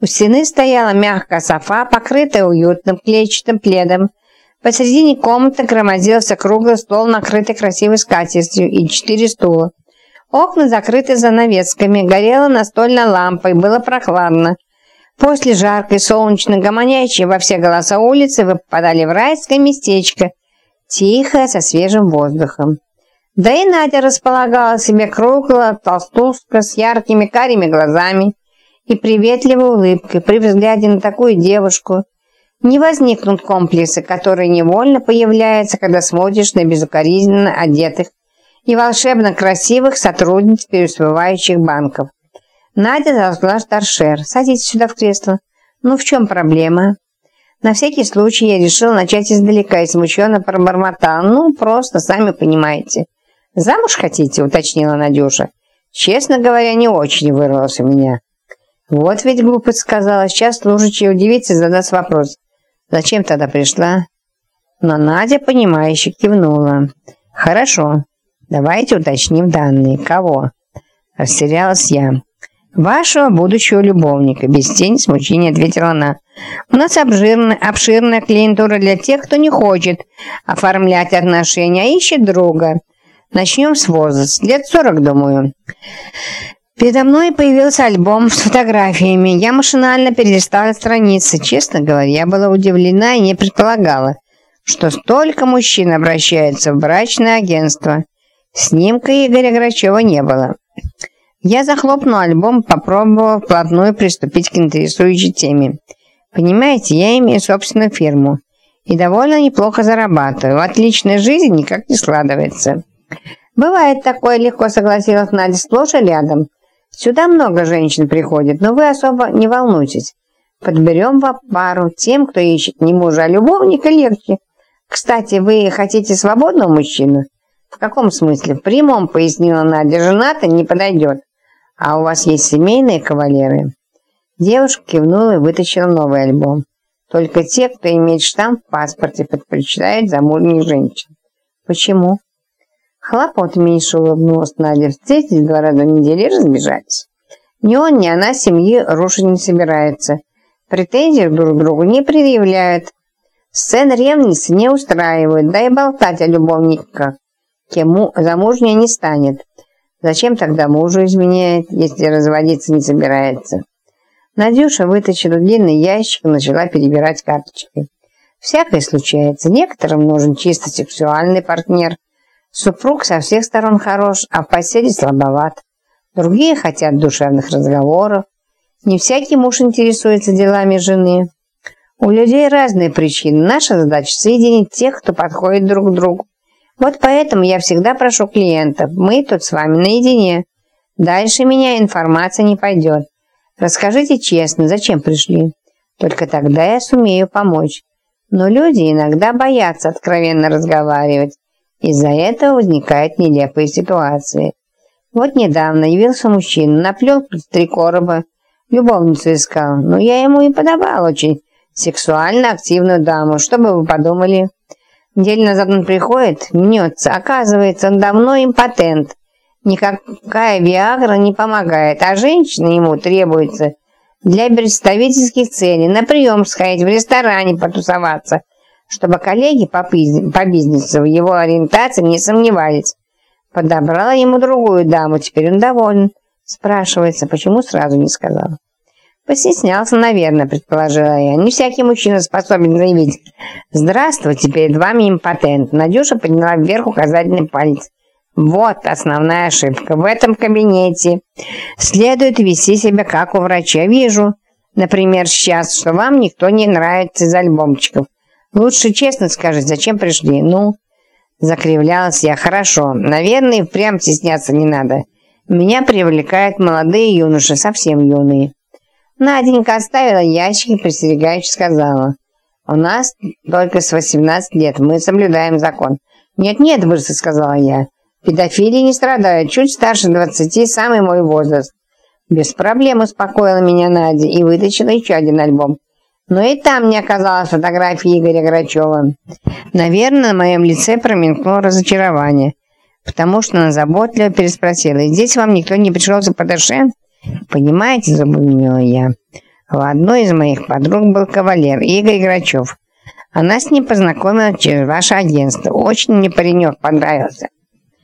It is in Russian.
У стены стояла мягкая софа, покрытая уютным клетчатым пледом. Посредине комнаты громоздился круглый стол, накрытый красивой скатертью, и четыре стула. Окна закрыты занавесками, горела настольная лампа, и было прохладно. После жаркой, солнечной, гомонящей во все голоса улицы вы попадали в райское местечко, тихое, со свежим воздухом. Да и Надя располагала себе круглая толстушка с яркими карими глазами и приветливой улыбкой при взгляде на такую девушку. Не возникнут комплексы, которые невольно появляются, когда смотришь на безукоризненно одетых и волшебно красивых сотрудниц переусвывающих банков. Надя зажгла торшер. «Садитесь сюда в кресло». «Ну, в чем проблема?» На всякий случай я решил начать издалека и смущенно пробормотал. «Ну, просто, сами понимаете». «Замуж хотите?» – уточнила Надюша. «Честно говоря, не очень вырвалось у меня». «Вот ведь глупость сказала. Сейчас служащий удивится и задаст вопрос. Зачем тогда пришла?» Но Надя, понимающе кивнула. «Хорошо. Давайте уточним данные. Кого?» Растерялась я. «Вашего будущего любовника», – без тени смущения ответила она. «У нас обширная, обширная клиентура для тех, кто не хочет оформлять отношения, а ищет друга. Начнем с возраста. Лет сорок, думаю». Передо мной появился альбом с фотографиями. Я машинально перелистала страницы. Честно говоря, я была удивлена и не предполагала, что столько мужчин обращаются в брачное агентство. Снимка Игоря Грачева не было. Я захлопнул альбом, попробовав вплотную приступить к интересующей теме. Понимаете, я имею собственную фирму и довольно неплохо зарабатываю. В личной жизни никак не складывается. Бывает такое, легко согласилась Надя, сплошь и рядом. Сюда много женщин приходит, но вы особо не волнуйтесь. Подберем вам пару. Тем, кто ищет не мужа, а любовника, легче. Кстати, вы хотите свободного мужчину? В каком смысле? В прямом, пояснила Надя. Жена-то не подойдет. «А у вас есть семейные кавалеры?» Девушка кивнула и вытащила новый альбом. «Только те, кто имеет штамп в паспорте, предпочитают замужних женщин». «Почему?» Хлопот меньше улыбнулась Надя. Встретились два раза в неделю и. Ни он, ни она семьи рушить не собирается. Претензий друг к другу не предъявляют. Сцен ревности не устраивают, да и болтать о любовниках кем замужняя не станет. Зачем тогда мужу изменяет, если разводиться не собирается? Надюша вытащила длинный ящик и начала перебирать карточки. Всякое случается. Некоторым нужен чисто сексуальный партнер. Супруг со всех сторон хорош, а в постели слабоват. Другие хотят душевных разговоров. Не всякий муж интересуется делами жены. У людей разные причины. Наша задача соединить тех, кто подходит друг к другу. Вот поэтому я всегда прошу клиентов, мы тут с вами наедине. Дальше меня информация не пойдет. Расскажите честно, зачем пришли. Только тогда я сумею помочь. Но люди иногда боятся откровенно разговаривать. Из-за этого возникают нелепые ситуации. Вот недавно явился мужчина, наплел три короба, любовницу искал. Но я ему и подавал очень сексуально активную даму. Что бы вы подумали? Неделю назад он приходит, мнется. Оказывается, он давно импотент. Никакая Виагра не помогает, а женщина ему требуется для представительских целей, на прием сходить, в ресторане потусоваться, чтобы коллеги по, по бизнесу в его ориентации не сомневались. Подобрала ему другую даму, теперь он доволен. Спрашивается, почему сразу не сказала. Постеснялся, наверное, предположила я. Не всякий мужчина способен заявить «Здравствуйте, перед вами импотент». Надюша подняла вверх указательный палец. Вот основная ошибка. В этом кабинете следует вести себя как у врача. Вижу, например, сейчас, что вам никто не нравится из альбомчиков. Лучше честно скажите, зачем пришли? Ну, закривлялась я. Хорошо. Наверное, прям стесняться не надо. Меня привлекают молодые юноши, совсем юные. Наденька оставила ящик и пристерегающе сказала. «У нас только с 18 лет, мы соблюдаем закон». «Нет-нет, быстро сказала я. Педофилии не страдают, чуть старше 20, самый мой возраст». Без проблем успокоила меня Надя и вытащила еще один альбом. Но и там не оказалось фотографии Игоря Грачева. Наверное, на моем лице промелькнуло разочарование, потому что она заботливо переспросила. «И здесь вам никто не пришел за ПДШ?» «Понимаете, забубнила я, У одной из моих подруг был кавалер, Игорь Грачев. Она с ним познакомилась через ваше агентство. Очень мне паренек понравился.